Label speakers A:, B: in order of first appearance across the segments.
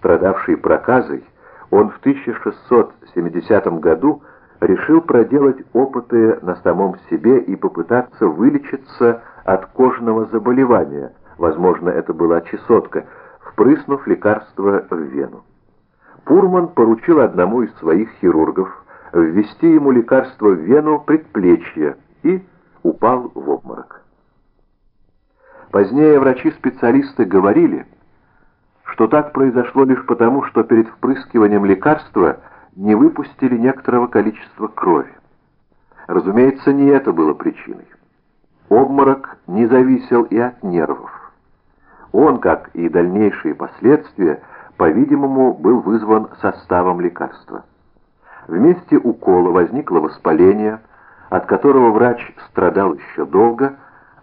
A: страдавший проказой, он в 1670 году решил проделать опыты на самом себе и попытаться вылечиться от кожного заболевания, возможно, это была чесотка, впрыснув лекарство в вену. Пурман поручил одному из своих хирургов ввести ему лекарство в вену предплечья и упал в обморок. Позднее врачи-специалисты говорили, что так произошло лишь потому, что перед впрыскиванием лекарства не выпустили некоторого количества крови. Разумеется, не это было причиной. Обморок не зависел и от нервов. Он, как и дальнейшие последствия, по-видимому, был вызван составом лекарства. В месте укола возникло воспаление, от которого врач страдал еще долго,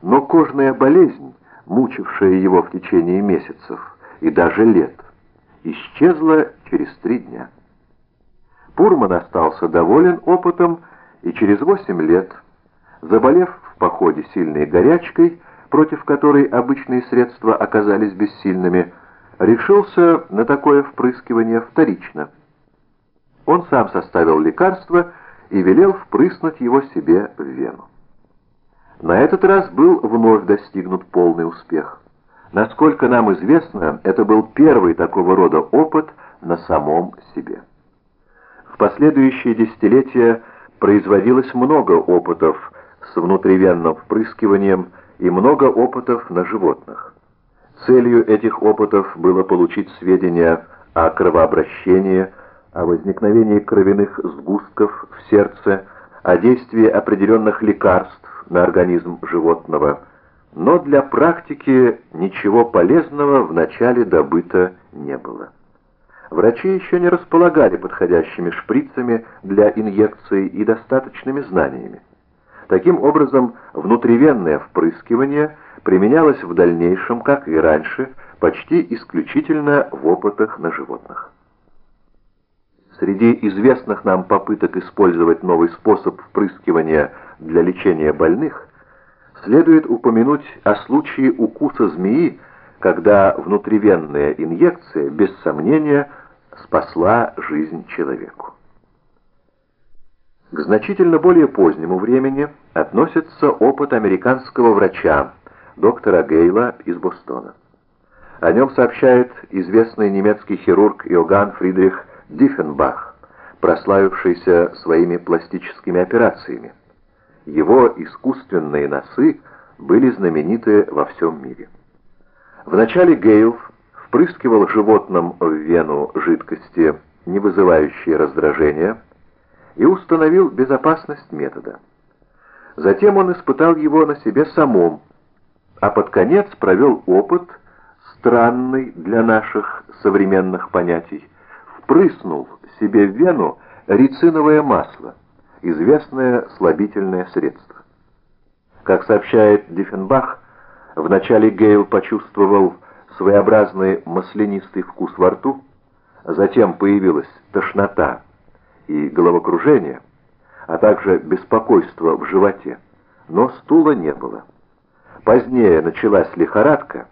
A: но кожная болезнь, мучившая его в течение месяцев и даже лет, исчезла через три дня. Пурман остался доволен опытом и через восемь лет, заболев в походе сильной горячкой, против которой обычные средства оказались бессильными, решился на такое впрыскивание вторично. Он сам составил лекарство и велел впрыснуть его себе в вену. На этот раз был вновь достигнут полный успех. Насколько нам известно, это был первый такого рода опыт на самом себе. В последующие десятилетия производилось много опытов с внутривенным впрыскиванием и много опытов на животных. Целью этих опытов было получить сведения о кровообращении, о возникновении кровяных сгустков в сердце, о действии определенных лекарств на организм животного, но для практики ничего полезного вначале добыто не было. Врачи еще не располагали подходящими шприцами для инъекций и достаточными знаниями. Таким образом, внутривенное впрыскивание применялось в дальнейшем, как и раньше, почти исключительно в опытах на животных. Среди известных нам попыток использовать новый способ впрыскивания для лечения больных следует упомянуть о случае укуса змеи, когда внутривенная инъекция, без сомнения, спасла жизнь человеку. К значительно более позднему времени относится опыт американского врача, доктора Гейла из Бостона. О нем сообщает известный немецкий хирург Иоганн Фридрих Диффенбах, прославившийся своими пластическими операциями. Его искусственные носы были знамениты во всем мире. Вначале Гейл впрыскивал животным в вену жидкости, не вызывающие раздражения, и установил безопасность метода. Затем он испытал его на себе самом, а под конец провел опыт, странный для наших современных понятий, впрыснул себе в вену рициновое масло, известное слабительное средство. Как сообщает Диффенбах, вначале Гейл почувствовал своеобразный маслянистый вкус во рту, затем появилась тошнота, и головокружение, а также беспокойство в животе, но стула не было. Позднее началась лихорадка,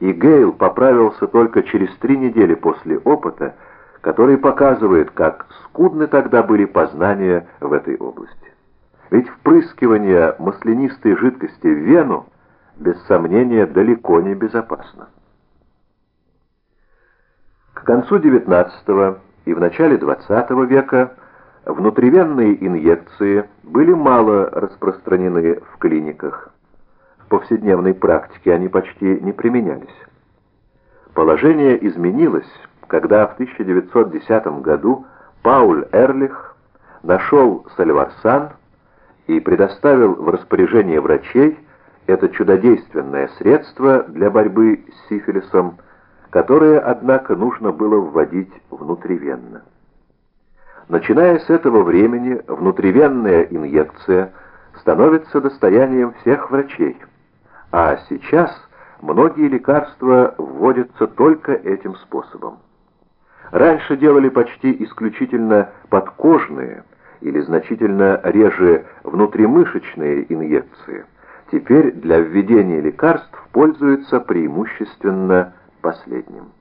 A: и Гейл поправился только через три недели после опыта, который показывает, как скудны тогда были познания в этой области. Ведь впрыскивание маслянистой жидкости в вену, без сомнения, далеко не безопасно. К концу XIX и в начале XX века внутривенные инъекции были мало распространены в клиниках. В повседневной практике они почти не применялись. Положение изменилось, когда в 1910 году Пауль Эрлих нашел сальварсан и предоставил в распоряжение врачей это чудодейственное средство для борьбы с сифилисом, которое, однако, нужно было вводить внутривенно. Начиная с этого времени, внутривенная инъекция становится достоянием всех врачей, а сейчас многие лекарства вводятся только этим способом. Раньше делали почти исключительно подкожные или значительно реже внутримышечные инъекции. Теперь для введения лекарств пользуются преимущественно последним.